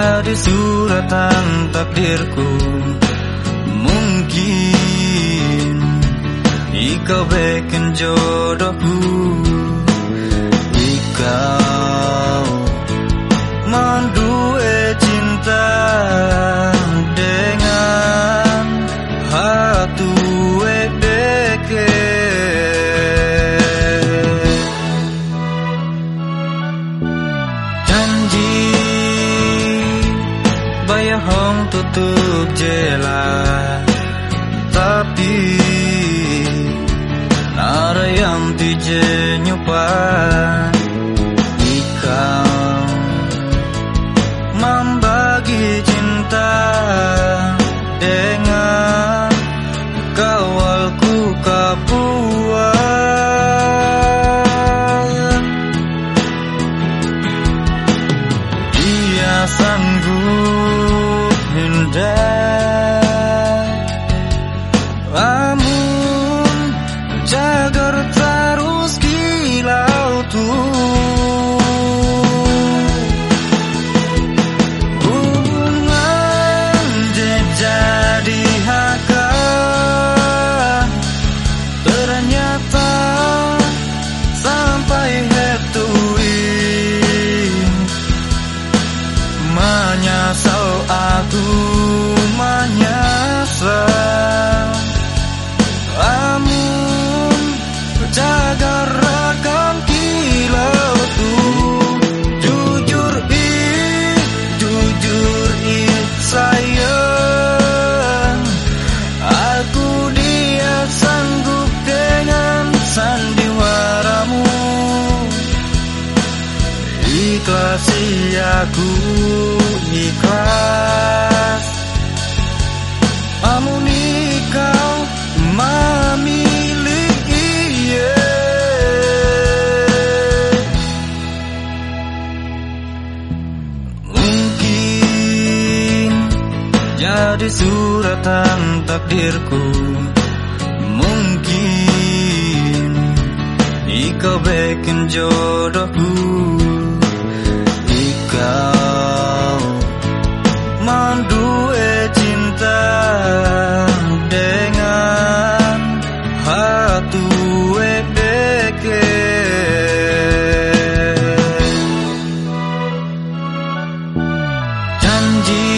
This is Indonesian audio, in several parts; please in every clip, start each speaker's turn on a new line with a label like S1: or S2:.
S1: jadi suratan takdirku. Mungkin Ikau bikin jodohku. Ikau Bayahong tutup jela Tapi Nara yang tije nyupan Membagi cinta Dengan Kawalku kapuan Ikhlasi aku ikhlas Amun kau memiliki. Mungkin jadi suratan takdirku. Mungkin Ikau bikin jodohku Ikau Mandue cinta Dengan Hatu deke Janji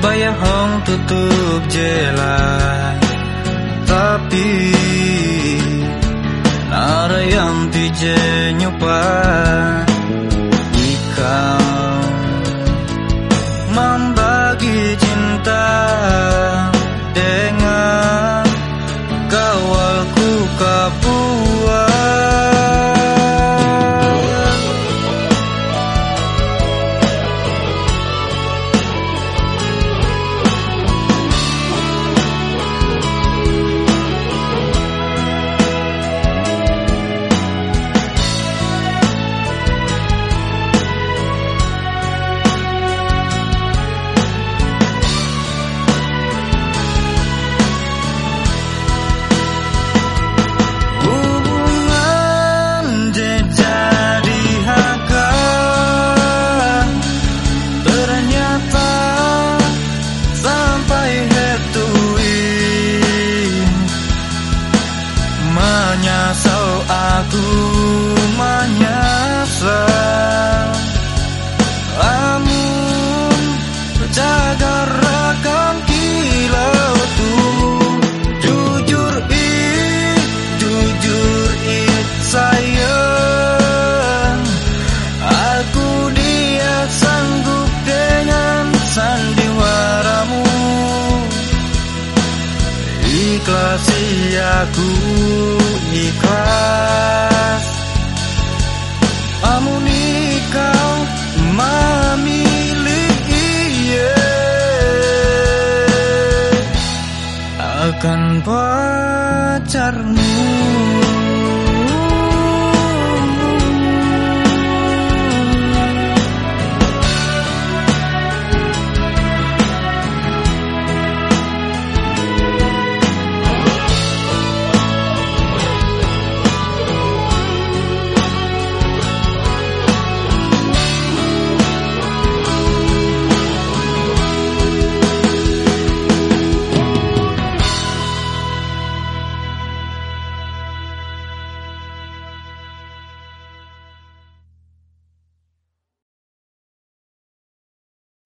S1: Bayahong tutup jela Tapi Nara yang tije nyupan Ikhlasi aku ikhlas Amun kau memiliki iya. Akan pacarmu